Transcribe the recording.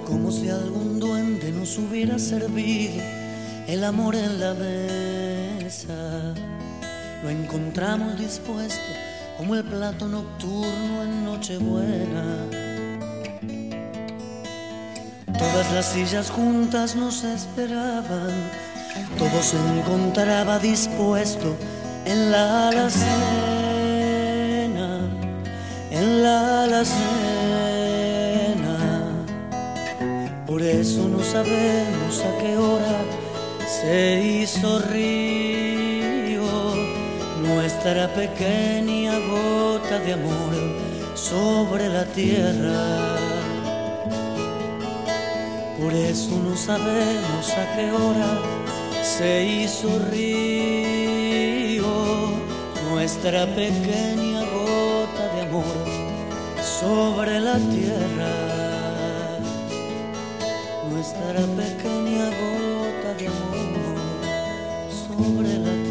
como si algún duende nos hubiera servido el amor en la mesa. Lo encontramos dispuesto como el plato nocturno en Nochebuena. Todas las sillas juntas nos esperaban, todo se encontraba dispuesto en la alacena, en la alacena. Eso no sabemos a qué hora se hizo río nuestra pequeña gota de amor sobre la tierra. Por eso no sabemos a qué hora se hizo río nuestra pequeña gota de amor sobre la tierra. Nuestra pequeña gota de amor sobre la